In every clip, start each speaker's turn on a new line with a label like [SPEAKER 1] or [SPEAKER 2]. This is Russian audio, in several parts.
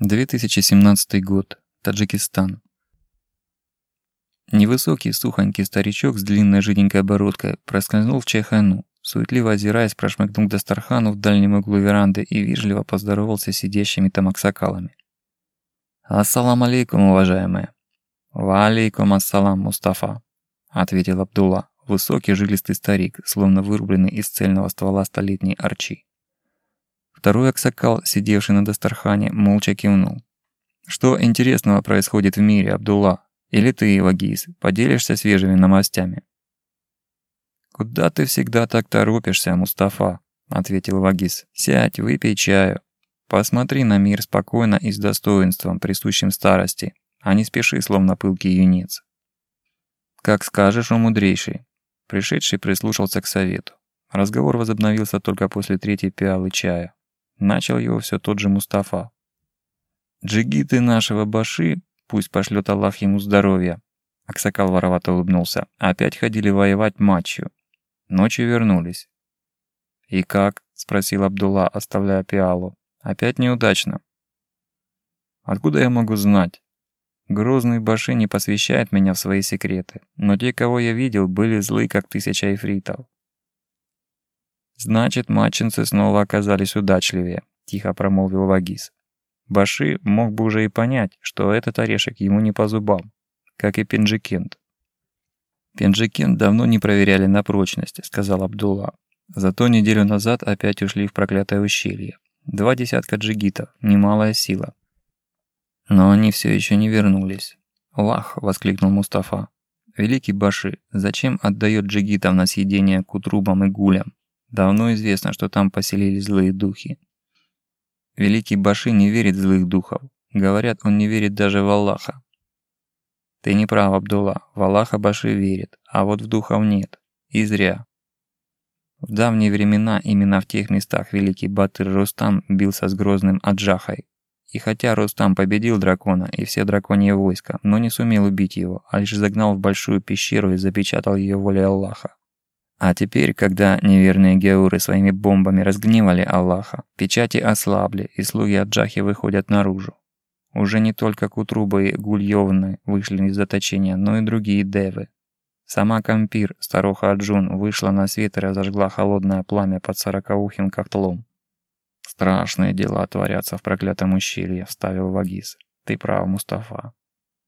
[SPEAKER 1] 2017 год. Таджикистан. Невысокий, сухонький старичок с длинной жиденькой бородкой проскользнул в чайхану, суетливо озираясь, прошмыгнул к Дастархану в дальнем углу веранды и вежливо поздоровался с сидящими там аксакалами. «Ассалам алейкум, уважаемые!» «Ва алейкум ассалам, Мустафа!» – ответил Абдулла, высокий жилистый старик, словно вырубленный из цельного ствола столетней арчи. Второй аксакал, сидевший на Дастархане, молча кивнул. «Что интересного происходит в мире, Абдулла? Или ты, Вагиз, поделишься свежими новостями?» «Куда ты всегда так торопишься, Мустафа?» – ответил Вагиз. «Сядь, выпей чаю. Посмотри на мир спокойно и с достоинством, присущим старости, а не спеши, словно пылкий юнец». «Как скажешь, о мудрейший». Пришедший прислушался к совету. Разговор возобновился только после третьей пиалы чая. Начал его все тот же Мустафа. «Джигиты нашего Баши, пусть пошлет Аллах ему здоровья!» Аксакал воровато улыбнулся. «Опять ходили воевать матчью. Ночью вернулись». «И как?» – спросил Абдулла, оставляя пиалу. «Опять неудачно». «Откуда я могу знать?» Грозный Баши не посвящает меня в свои секреты, но те, кого я видел, были злы, как тысяча эфритов. «Значит, матчинцы снова оказались удачливее», – тихо промолвил Вагис. Баши мог бы уже и понять, что этот орешек ему не по зубам, как и Пенджикент. «Пенджикент давно не проверяли на прочность», – сказал Абдулла. «Зато неделю назад опять ушли в проклятое ущелье. Два десятка джигитов, немалая сила». Но они все еще не вернулись. «Лах!» – воскликнул Мустафа. «Великий Баши, зачем отдает джигитов на съедение кутрубам и гулям? Давно известно, что там поселились злые духи. Великий Баши не верит в злых духов. Говорят, он не верит даже в Аллаха. Ты не прав, Абдулла. В Аллаха Баши верит, а вот в духов нет. И зря. В давние времена именно в тех местах великий Батыр Рустам бился с грозным Аджахой. И хотя Рустам победил дракона и все драконьи войска, но не сумел убить его, а лишь загнал в большую пещеру и запечатал ее волей Аллаха. А теперь, когда неверные геуры своими бомбами разгневали Аллаха, печати ослабли, и слуги Аджахи выходят наружу. Уже не только Кутрубы и Гульёвны вышли из заточения, но и другие девы. Сама Кампир, старуха Аджун, вышла на свет и разожгла холодное пламя под сорокаухим котлом. «Страшные дела творятся в проклятом ущелье», — вставил Вагис. «Ты прав, Мустафа».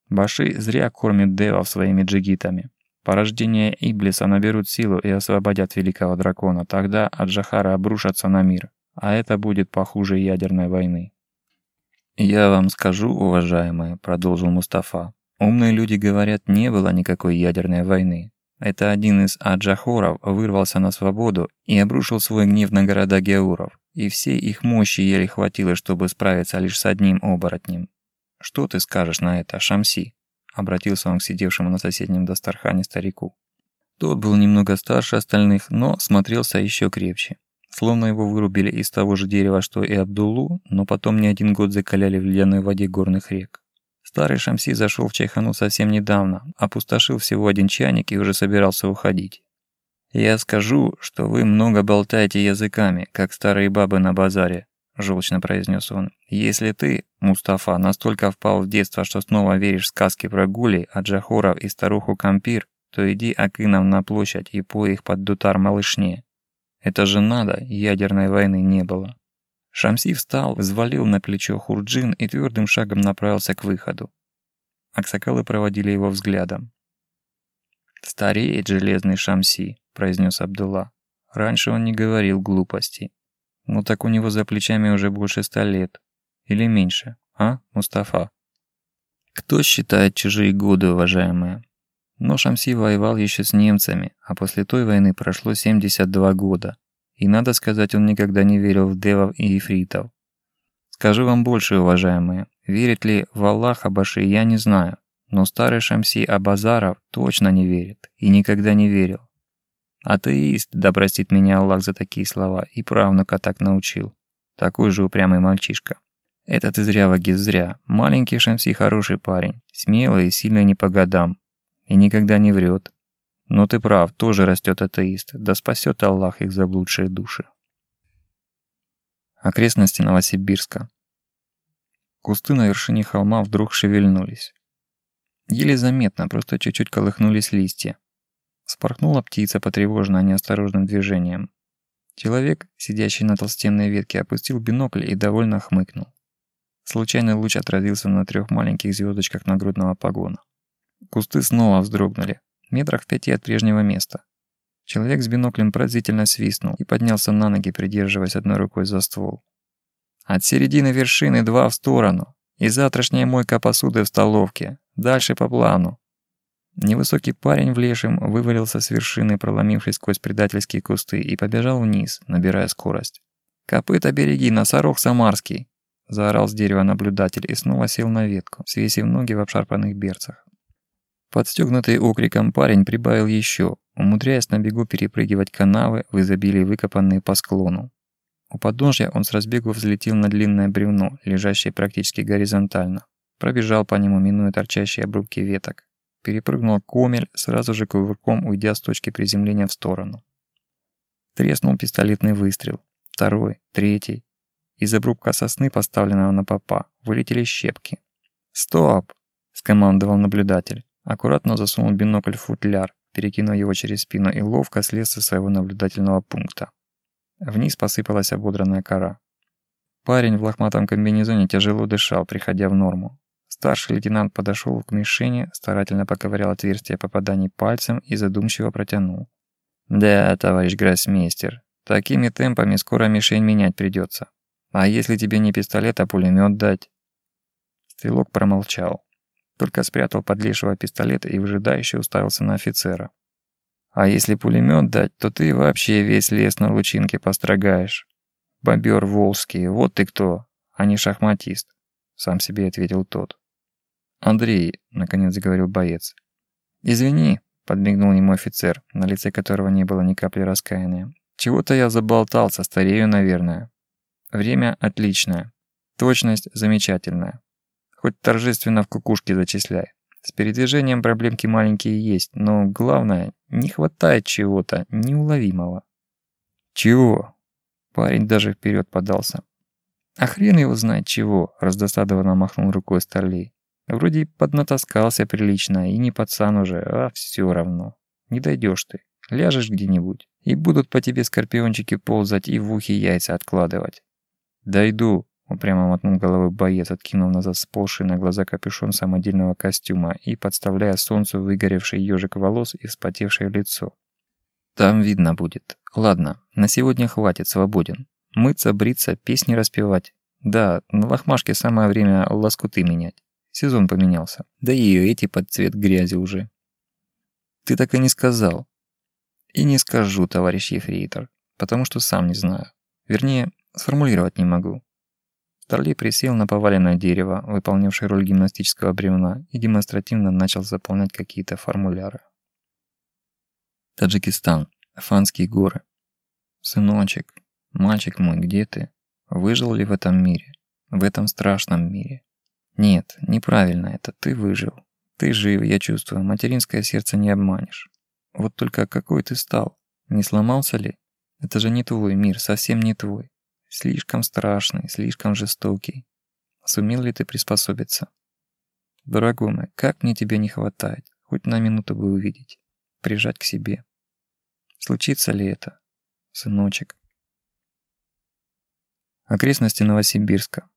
[SPEAKER 1] Баши зря кормят девов своими джигитами. Порождения Иблиса наберут силу и освободят великого дракона. Тогда Аджахара обрушатся на мир. А это будет похуже ядерной войны. «Я вам скажу, уважаемые», — продолжил Мустафа. «Умные люди говорят, не было никакой ядерной войны. Это один из аджахоров вырвался на свободу и обрушил свой гнев на города геуров, и всей их мощи еле хватило, чтобы справиться лишь с одним оборотнем. Что ты скажешь на это, Шамси?» Обратился он к сидевшему на соседнем дастархане старику. Тот был немного старше остальных, но смотрелся еще крепче. Словно его вырубили из того же дерева, что и Абдуллу, но потом не один год закаляли в ледяной воде горных рек. Старый Шамси зашел в чайхану совсем недавно, опустошил всего один чайник и уже собирался уходить. «Я скажу, что вы много болтаете языками, как старые бабы на базаре», – желчно произнес он. «Если ты, Мустафа, настолько впал в детство, что снова веришь в сказки про гулей, аджахуров и старуху Кампир, то иди акыном на площадь и пой их под дутар малышне. Это же надо, ядерной войны не было». Шамси встал, взвалил на плечо Хурджин и твердым шагом направился к выходу. Аксакалы проводили его взглядом. «Стареет железный Шамси», – произнес Абдулла. Раньше он не говорил глупостей. Ну так у него за плечами уже больше ста лет. Или меньше, а, Мустафа? Кто считает чужие годы, уважаемые? Но Шамси воевал еще с немцами, а после той войны прошло 72 года. И надо сказать, он никогда не верил в девов и ифритов. Скажу вам больше, уважаемые, верит ли в Аллаха Баши, я не знаю. Но старый Шамси Абазаров точно не верит и никогда не верил. Атеист, да простит меня Аллах за такие слова, и правнука так научил. Такой же упрямый мальчишка. Этот и зря, Вагиз, зря. Маленький Шамси хороший парень, смелый и сильный не по годам. И никогда не врет. Но ты прав, тоже растет атеист, да спасет Аллах их заблудшие души. Окрестности Новосибирска. Кусты на вершине холма вдруг шевельнулись. Еле заметно, просто чуть-чуть колыхнулись листья. Спорхнула птица, потревоженная неосторожным движением. Человек, сидящий на толстенной ветке, опустил бинокль и довольно хмыкнул. Случайный луч отразился на трех маленьких звездочках нагрудного погона. Кусты снова вздрогнули, метрах в пяти от прежнего места. Человек с биноклем пронзительно свистнул и поднялся на ноги, придерживаясь одной рукой за ствол. От середины вершины два в сторону. И завтрашняя мойка посуды в столовке. Дальше по плану. Невысокий парень в лешем вывалился с вершины, проломившись сквозь предательские кусты, и побежал вниз, набирая скорость. «Копыта береги, носорог самарский!» Заорал с дерева наблюдатель и снова сел на ветку, свесив ноги в обшарпанных берцах. Подстегнутый окриком парень прибавил еще, умудряясь на бегу перепрыгивать канавы в изобилии выкопанные по склону. У подножья он с разбегу взлетел на длинное бревно, лежащее практически горизонтально. Пробежал по нему, минуя торчащие обрубки веток. Перепрыгнул комель, сразу же кувырком уйдя с точки приземления в сторону. Треснул пистолетный выстрел. Второй, третий. Из обрубка сосны, поставленного на попа, вылетели щепки. «Стоп!» – скомандовал наблюдатель. Аккуратно засунул бинокль в футляр, перекинул его через спину и ловко слез со своего наблюдательного пункта. Вниз посыпалась ободранная кора. Парень в лохматом комбинезоне тяжело дышал, приходя в норму. Старший лейтенант подошел к мишени, старательно поковырял отверстие попаданий пальцем и задумчиво протянул. «Да, товарищ гроссмейстер, такими темпами скоро мишень менять придется. А если тебе не пистолет, а пулемет дать?» Стрелок промолчал. Только спрятал под лишего пистолет и выжидающе уставился на офицера. А если пулемет дать, то ты вообще весь лес на лучинке построгаешь. Бобер волжский, вот ты кто, а не шахматист, сам себе ответил тот. Андрей, наконец заговорил боец. Извини, подмигнул ему офицер, на лице которого не было ни капли раскаяния. Чего-то я заболтался, старею, наверное. Время отличное. Точность замечательная. Хоть торжественно в кукушке зачисляй. С передвижением проблемки маленькие есть, но главное, не хватает чего-то неуловимого. Чего? Парень даже вперед подался. А хрен его знает чего, раздосадованно махнул рукой Старлей. Вроде поднатаскался прилично, и не пацан уже, а все равно. Не дойдешь ты. Ляжешь где-нибудь, и будут по тебе скорпиончики ползать и в ухе яйца откладывать. Дойду, Упрямо мотнул головой боец, откинув назад сползший на глаза капюшон самодельного костюма и подставляя солнцу выгоревший ежик волос и вспотевшее лицо. «Там видно будет. Ладно, на сегодня хватит, свободен. Мыться, бриться, песни распевать. Да, на лохмашке самое время лоскуты менять. Сезон поменялся. Да и эти под цвет грязи уже». «Ты так и не сказал». «И не скажу, товарищ ефрейтор, потому что сам не знаю. Вернее, сформулировать не могу. Тарли присел на поваленное дерево, выполнявшее роль гимнастического бревна, и демонстративно начал заполнять какие-то формуляры. Таджикистан. Афанские горы. Сыночек, мальчик мой, где ты? Выжил ли в этом мире? В этом страшном мире? Нет, неправильно это, ты выжил. Ты жив, я чувствую, материнское сердце не обманешь. Вот только какой ты стал? Не сломался ли? Это же не твой мир, совсем не твой. Слишком страшный, слишком жестокий. Сумел ли ты приспособиться? Дорогой мой, как мне тебя не хватает, хоть на минуту бы увидеть, прижать к себе. Случится ли это, сыночек? Окрестности Новосибирска.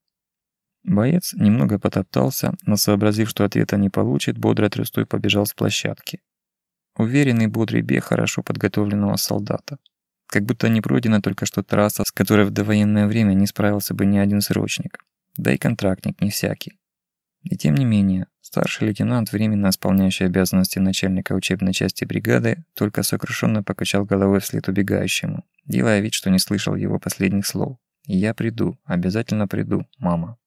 [SPEAKER 1] Боец немного потоптался, но сообразив, что ответа не получит, бодро трустой побежал с площадки. Уверенный бодрый бег хорошо подготовленного солдата. Как будто не пройдена только что трасса, с которой в довоенное время не справился бы ни один срочник. Да и контрактник не всякий. И тем не менее, старший лейтенант, временно исполняющий обязанности начальника учебной части бригады, только сокрушенно покачал головой вслед убегающему, делая вид, что не слышал его последних слов. «Я приду, обязательно приду, мама».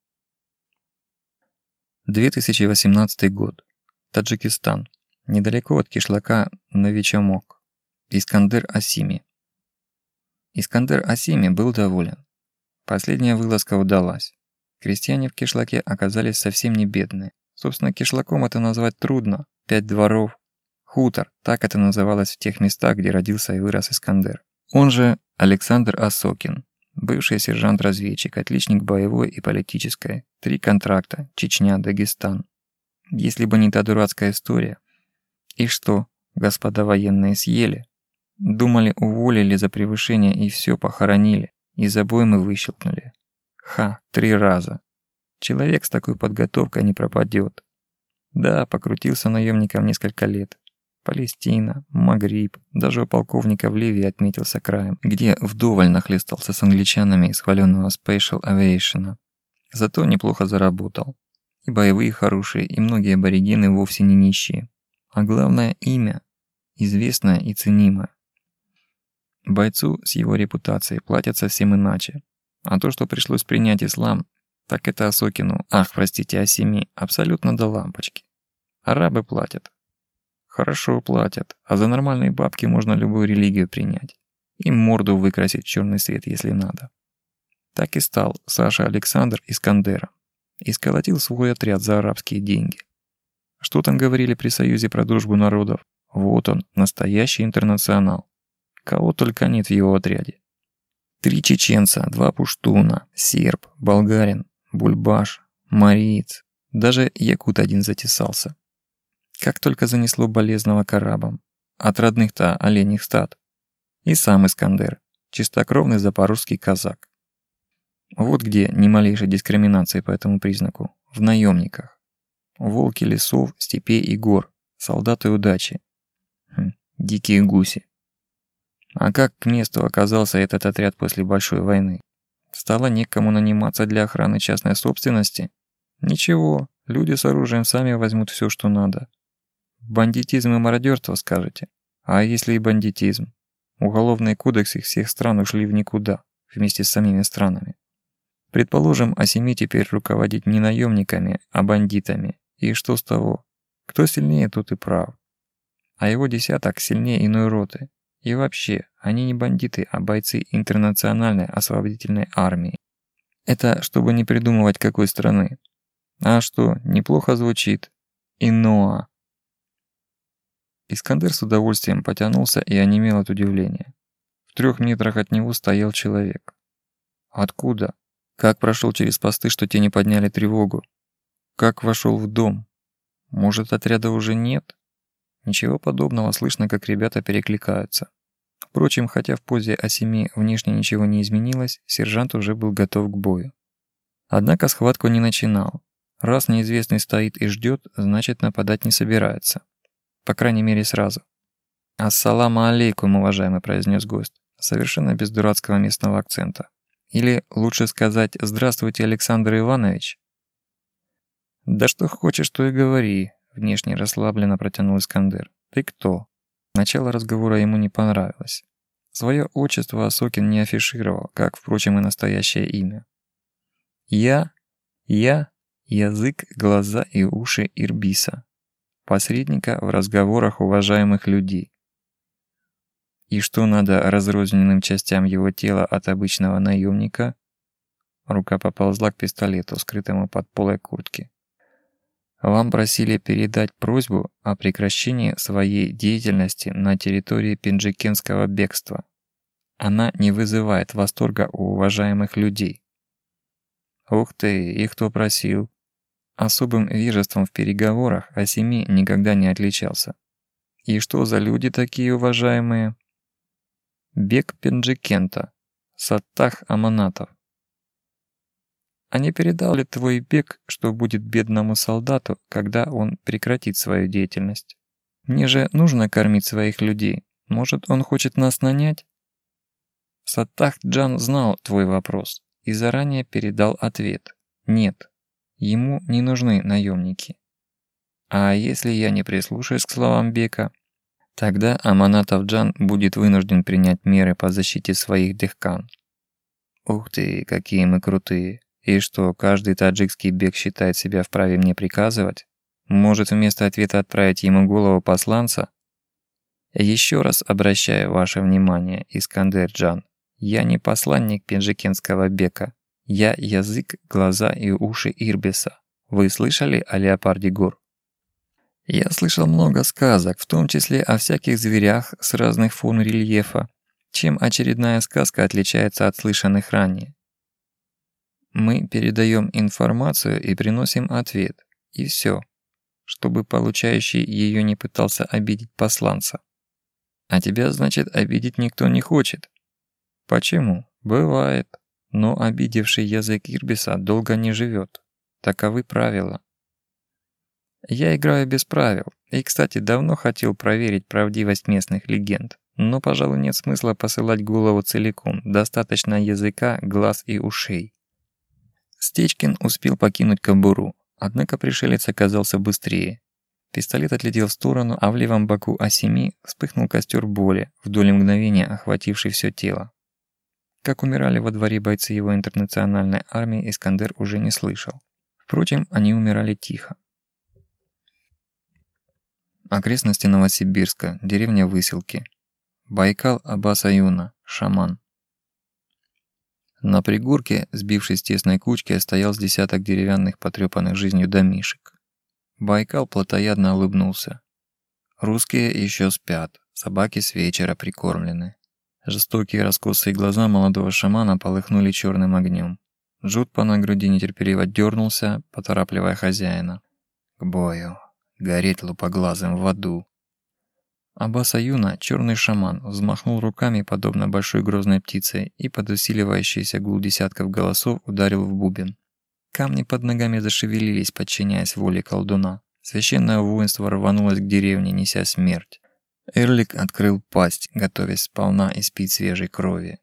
[SPEAKER 1] 2018 год. Таджикистан. Недалеко от кишлака Новичамок. Искандер Асими. Искандер Асими был доволен. Последняя вылазка удалась. Крестьяне в кишлаке оказались совсем не бедные. Собственно, кишлаком это назвать трудно. Пять дворов. Хутор, так это называлось в тех местах, где родился и вырос Искандер. Он же Александр Осокин. Бывший сержант-разведчик, отличник боевой и политической. Три контракта. Чечня, Дагестан. Если бы не та дурацкая история. И что, господа военные съели? Думали, уволили за превышение и все похоронили. И за мы выщелкнули. Ха, три раза. Человек с такой подготовкой не пропадет. Да, покрутился наемником несколько лет. Палестина, Магриб, даже у полковника в Ливии отметился краем, где вдоволь нахлестался с англичанами из хваленного Special Aviation. Зато неплохо заработал. И боевые хорошие, и многие аборигены вовсе не нищие. А главное имя, известное и ценимое. Бойцу с его репутацией платят совсем иначе. А то, что пришлось принять ислам, так это Осокину, ах, простите, Асими, абсолютно до лампочки. Арабы платят. Хорошо платят, а за нормальные бабки можно любую религию принять. И морду выкрасить в черный свет, если надо. Так и стал Саша Александр Искандера. И сколотил свой отряд за арабские деньги. Что там говорили при Союзе про дружбу народов? Вот он, настоящий интернационал. Кого только нет в его отряде. Три чеченца, два пуштуна, серб, болгарин, бульбаш, мариец. Даже якут один затесался. Как только занесло болезного к. От родных-то оленьих стад. И сам Искандер, чистокровный запорожский казак. Вот где ни малейшей дискриминации по этому признаку. В наемниках. Волки лесов, степей и гор. Солдаты удачи. Хм, дикие гуси. А как к месту оказался этот отряд после большой войны? Стало некому наниматься для охраны частной собственности? Ничего, люди с оружием сами возьмут все, что надо. Бандитизм и мародерство, скажете? А если и бандитизм? Уголовные кодексы всех стран ушли в никуда, вместе с самими странами. Предположим, Асеми теперь руководит не наемниками, а бандитами. И что с того? Кто сильнее, тот и прав. А его десяток сильнее иной роты. И вообще, они не бандиты, а бойцы интернациональной освободительной армии. Это чтобы не придумывать какой страны. А что, неплохо звучит. Иноа. Искандер с удовольствием потянулся и онемел от удивления. В трех метрах от него стоял человек. Откуда? Как прошел через посты, что те не подняли тревогу? Как вошел в дом? Может, отряда уже нет? Ничего подобного, слышно, как ребята перекликаются. Впрочем, хотя в позе Асеми внешне ничего не изменилось, сержант уже был готов к бою. Однако схватку не начинал. Раз неизвестный стоит и ждет, значит нападать не собирается. По крайней мере сразу. «Ассаламу алейкум, уважаемый», — произнес гость, совершенно без дурацкого местного акцента. Или лучше сказать «Здравствуйте, Александр Иванович». «Да что хочешь, то и говори», — внешне расслабленно протянул Искандер. «Ты кто?» Начало разговора ему не понравилось. Свое отчество Осокин не афишировал, как, впрочем, и настоящее имя. «Я, я, язык, глаза и уши Ирбиса, посредника в разговорах уважаемых людей. И что надо разрозненным частям его тела от обычного наемника? Рука поползла к пистолету, скрытому под полой куртки. Вам просили передать просьбу о прекращении своей деятельности на территории Пинджикенского бегства. Она не вызывает восторга у уважаемых людей. Ух ты, и кто просил? Особым вежеством в переговорах о семи никогда не отличался. И что за люди такие уважаемые? Бег Пинджикента, Саттах Аманатов. А не передал ли твой бег, что будет бедному солдату, когда он прекратит свою деятельность? Мне же нужно кормить своих людей. Может, он хочет нас нанять? Саттах Джан знал твой вопрос и заранее передал ответ. Нет, ему не нужны наемники. А если я не прислушаюсь к словам Бека, тогда Аманатов Джан будет вынужден принять меры по защите своих дехкан. Ух ты, какие мы крутые. И что, каждый таджикский бег считает себя вправе мне приказывать? Может вместо ответа отправить ему голову посланца? Еще раз обращаю ваше внимание, Искандер Джан. Я не посланник пенджикенского бека. Я язык, глаза и уши Ирбиса. Вы слышали о леопарде гор? Я слышал много сказок, в том числе о всяких зверях с разных форм рельефа. Чем очередная сказка отличается от слышанных ранее? Мы передаем информацию и приносим ответ. И все. Чтобы получающий ее не пытался обидеть посланца. А тебя, значит, обидеть никто не хочет. Почему? Бывает. Но обидевший язык Ирбиса долго не живет. Таковы правила. Я играю без правил. И, кстати, давно хотел проверить правдивость местных легенд. Но, пожалуй, нет смысла посылать голову целиком. Достаточно языка, глаз и ушей. Стечкин успел покинуть кобуру, однако пришелец оказался быстрее. Пистолет отлетел в сторону, а в левом боку Асеми вспыхнул костер боли, в доле мгновения охвативший все тело. Как умирали во дворе бойцы его интернациональной армии, Искандер уже не слышал. Впрочем, они умирали тихо. Окрестности Новосибирска, деревня Выселки. Байкал Абасаюна, шаман. На пригорке, сбившись тесной кучке, стоял с десяток деревянных потрепанных жизнью домишек. Байкал плотоядно улыбнулся. Русские еще спят, собаки с вечера прикормлены. Жестокие раскосые глаза молодого шамана полыхнули черным огнем. Жут по на груди нетерпеливо дернулся, поторапливая хозяина. К бою. Гореть лупоглазым в аду. Аббас Аюна, черный шаман, взмахнул руками, подобно большой грозной птице, и под усиливающийся гул десятков голосов ударил в бубен. Камни под ногами зашевелились, подчиняясь воле колдуна. Священное воинство рванулось к деревне, неся смерть. Эрлик открыл пасть, готовясь сполна испить свежей крови.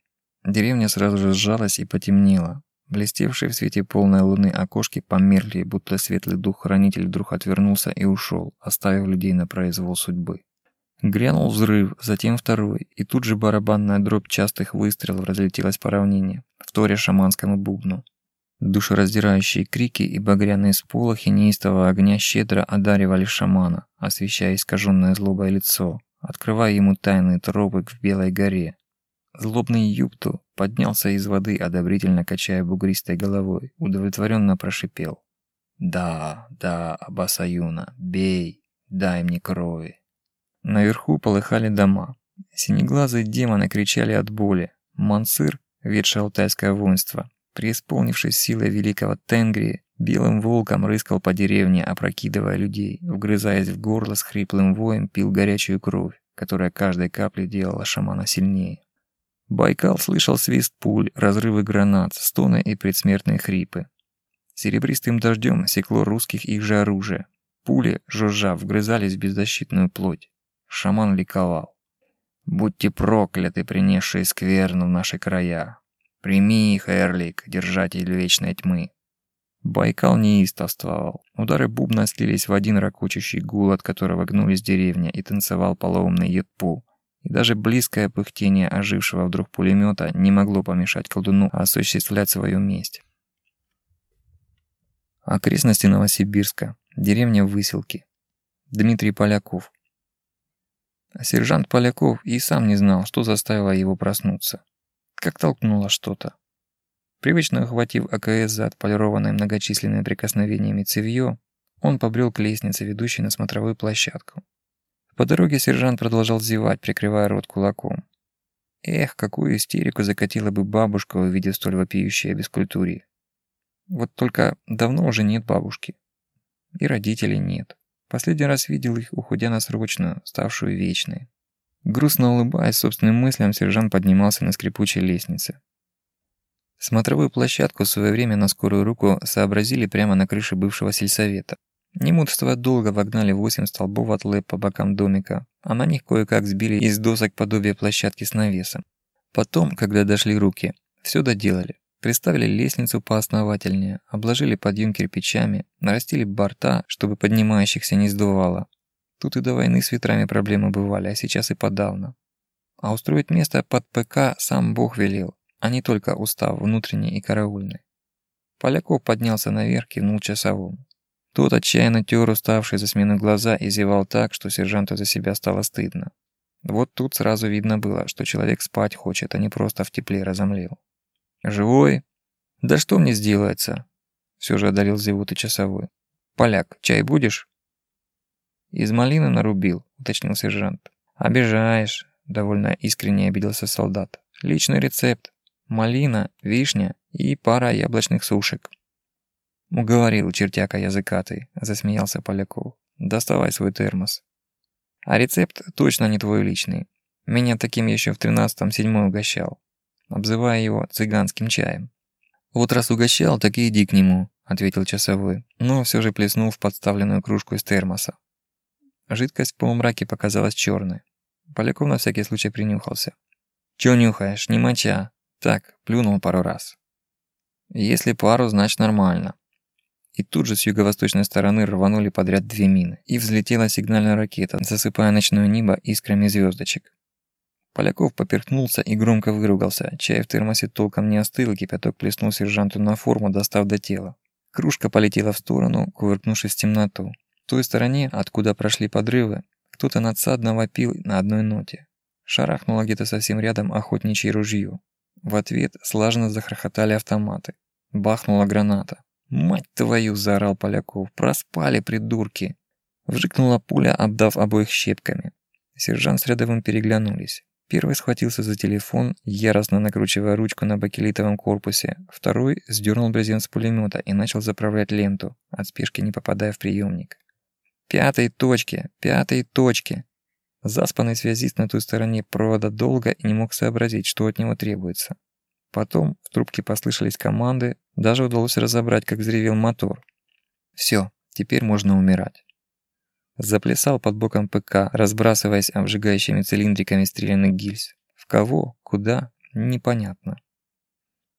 [SPEAKER 1] Деревня сразу же сжалась и потемнела. Блестевшие в свете полной луны окошки померли, будто светлый дух-хранитель вдруг отвернулся и ушел, оставив людей на произвол судьбы. Грянул взрыв, затем второй, и тут же барабанная дробь частых выстрелов разлетелась по равнине, вторя шаманскому бубну. Душераздирающие крики и багряные сполохи неистого огня щедро одаривали шамана, освещая искаженное злобое лицо, открывая ему тайный тропик в Белой горе. Злобный Юпту поднялся из воды, одобрительно качая бугристой головой, удовлетворенно прошипел. «Да, да, Абасаюна, бей, дай мне крови». Наверху полыхали дома. Синеглазые демоны кричали от боли. Мансыр, ведший алтайское воинство, преисполнившись силой великого Тенгри, белым волком рыскал по деревне, опрокидывая людей, вгрызаясь в горло с хриплым воем, пил горячую кровь, которая каждой каплей делала шамана сильнее. Байкал слышал свист пуль, разрывы гранат, стоны и предсмертные хрипы. Серебристым дождем секло русских их же оружие. Пули, жужжа, вгрызались в беззащитную плоть. Шаман ликовал. «Будьте прокляты, принесшие скверну в наши края! Прими их, Эрлик, держатель вечной тьмы!» Байкал неистовствовал. Удары бубна слились в один ракочущий гул, от которого гнулись деревня, и танцевал полоумный Едпу. И даже близкое пыхтение ожившего вдруг пулемета не могло помешать колдуну осуществлять свою месть. Окрестности Новосибирска. Деревня Выселки. Дмитрий Поляков. Сержант Поляков и сам не знал, что заставило его проснуться. Как толкнуло что-то. Привычно охватив АКС за отполированное многочисленными прикосновениями цевьё, он побрел к лестнице, ведущей на смотровую площадку. По дороге сержант продолжал зевать, прикрывая рот кулаком. Эх, какую истерику закатила бы бабушка, увидев столь вопиющее бескультурье. Вот только давно уже нет бабушки. И родителей нет. Последний раз видел их, уходя на срочную, ставшую вечной. Грустно улыбаясь собственным мыслям, сержант поднимался на скрипучей лестнице. Смотровую площадку в свое время на скорую руку сообразили прямо на крыше бывшего сельсовета. Немудство долго вогнали восемь столбов от лэп по бокам домика, а на них кое-как сбили из досок подобие площадки с навесом. Потом, когда дошли руки, все доделали. Приставили лестницу поосновательнее, обложили подъем кирпичами, нарастили борта, чтобы поднимающихся не сдувало. Тут и до войны с ветрами проблемы бывали, а сейчас и подавно. А устроить место под ПК сам Бог велел, а не только устав внутренний и караульный. Поляков поднялся наверх, кивнул часовому. Тот отчаянно тер уставший за смену глаза и зевал так, что сержанту за себя стало стыдно. Вот тут сразу видно было, что человек спать хочет, а не просто в тепле разомлел. «Живой?» «Да что мне сделается?» Все же одарил зевут часовой. «Поляк, чай будешь?» «Из малины нарубил», — уточнил сержант. «Обижаешь. довольно искренне обиделся солдат. «Личный рецепт. Малина, вишня и пара яблочных сушек». «Уговорил, чертяка языкатый», – засмеялся Поляков. «Доставай свой термос». «А рецепт точно не твой личный. Меня таким еще в тринадцатом седьмой угощал, обзывая его цыганским чаем». «Вот раз угощал, так и иди к нему», – ответил часовой, но все же плеснул в подставленную кружку из термоса. Жидкость в полумраке показалась черной. Поляков на всякий случай принюхался. «Чё нюхаешь? Не моча. Так, плюнул пару раз». «Если пару, значит нормально». И тут же с юго-восточной стороны рванули подряд две мины, и взлетела сигнальная ракета, засыпая ночное небо искрами звездочек. Поляков поперхнулся и громко выругался. Чай в термосе толком не остыл, кипяток плеснул сержанту на форму, достав до тела. Кружка полетела в сторону, кувыркнувшись в темноту. Той стороне, откуда прошли подрывы, кто-то надсадно вопил на одной ноте. Шарахнуло где-то совсем рядом охотничье ружье. В ответ слаженно захрохотали автоматы. Бахнула граната. «Мать твою!» – заорал Поляков. «Проспали, придурки!» Вжикнула пуля, обдав обоих щепками. Сержант с рядовым переглянулись. Первый схватился за телефон, яростно накручивая ручку на бакелитовом корпусе. Второй сдернул брезент с пулемета и начал заправлять ленту, от спешки не попадая в приемник. «Пятой точке! Пятой точке!» Заспанный связист на той стороне провода долго и не мог сообразить, что от него требуется. Потом в трубке послышались команды, даже удалось разобрать, как взревел мотор. Все, теперь можно умирать. Заплясал под боком ПК, разбрасываясь обжигающими цилиндриками стрелянных гильз. В кого? Куда? Непонятно.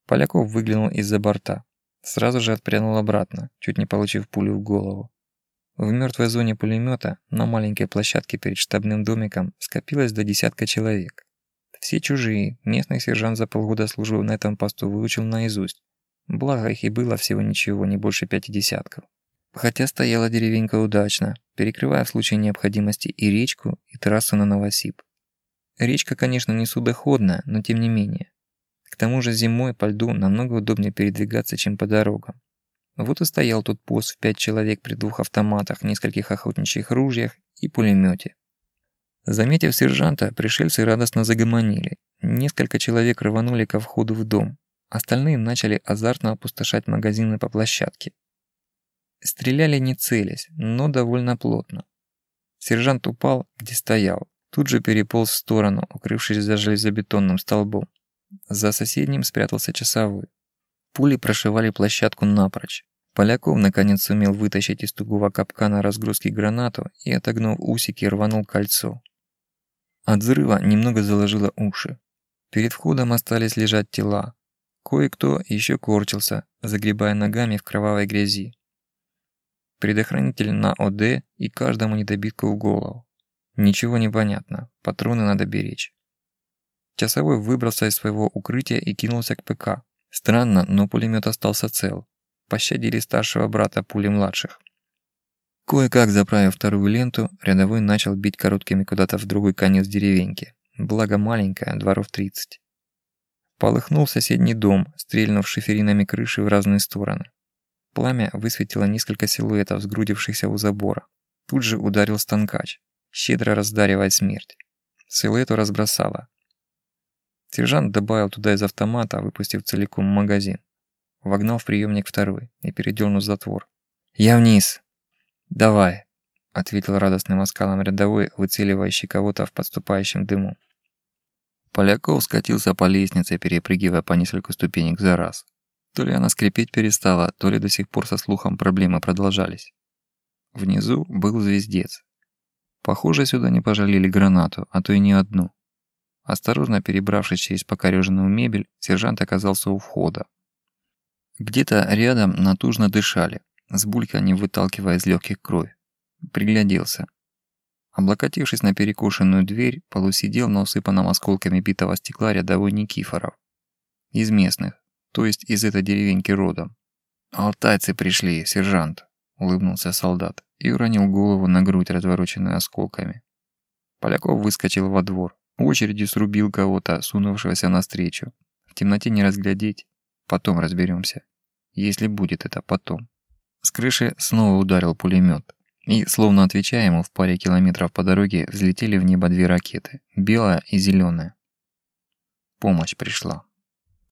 [SPEAKER 1] Поляков выглянул из-за борта. Сразу же отпрянул обратно, чуть не получив пулю в голову. В мертвой зоне пулемета на маленькой площадке перед штабным домиком скопилось до десятка человек. Все чужие, местный сержант за полгода службы на этом посту выучил наизусть. Благо их и было всего ничего, не больше пяти десятков. Хотя стояла деревенька удачно, перекрывая в случае необходимости и речку, и трассу на Новосиб. Речка, конечно, не судоходная, но тем не менее. К тому же зимой по льду намного удобнее передвигаться, чем по дорогам. Вот и стоял тут пост в пять человек при двух автоматах, нескольких охотничьих ружьях и пулемете. Заметив сержанта, пришельцы радостно загомонили. Несколько человек рванули ко входу в дом. Остальные начали азартно опустошать магазины по площадке. Стреляли не целясь, но довольно плотно. Сержант упал, где стоял. Тут же переполз в сторону, укрывшись за железобетонным столбом. За соседним спрятался часовой. Пули прошивали площадку напрочь. Поляков наконец сумел вытащить из тугого капкана разгрузки гранату и, отогнув усики, рванул кольцо. От взрыва немного заложило уши. Перед входом остались лежать тела. Кое-кто еще корчился, загребая ногами в кровавой грязи предохранитель на ОД и каждому недобитку в голову. Ничего не понятно, патроны надо беречь. Часовой выбрался из своего укрытия и кинулся к ПК. Странно, но пулемет остался цел. Пощадили старшего брата пули младших. Кое-как заправив вторую ленту, рядовой начал бить короткими куда-то в другой конец деревеньки. Благо маленькая, дворов 30. Полыхнул соседний дом, стрельнув шиферинами крыши в разные стороны. Пламя высветило несколько силуэтов, сгрудившихся у забора. Тут же ударил станкач, щедро раздаривая смерть. Силуэту разбросало. Сержант добавил туда из автомата, выпустив целиком магазин. Вогнал в приемник второй и передернул затвор. «Я вниз!» «Давай!» — ответил радостным оскалом рядовой, выцеливающий кого-то в подступающем дыму. Поляков скатился по лестнице, перепрыгивая по несколько ступенек за раз. То ли она скрипеть перестала, то ли до сих пор со слухом проблемы продолжались. Внизу был звездец. Похоже, сюда не пожалели гранату, а то и не одну. Осторожно перебравшись через покореженную мебель, сержант оказался у входа. Где-то рядом натужно дышали, с бульканьем выталкивая из легких кровь. Пригляделся. Облокотившись на перекошенную дверь, полусидел на усыпанном осколками битого стекла рядовой Никифоров. Из местных то есть из этой деревеньки родом. «Алтайцы пришли, сержант», — улыбнулся солдат и уронил голову на грудь, развороченную осколками. Поляков выскочил во двор, очередью срубил кого-то, сунувшегося навстречу. В темноте не разглядеть, потом разберемся. Если будет это потом. С крыши снова ударил пулемет. И, словно отвечая ему, в паре километров по дороге взлетели в небо две ракеты – белая и зеленая. Помощь пришла.